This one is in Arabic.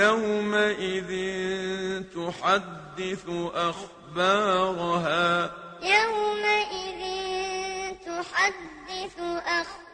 يومئذ تحدث أخبارها يومئذ تحدث أخبارها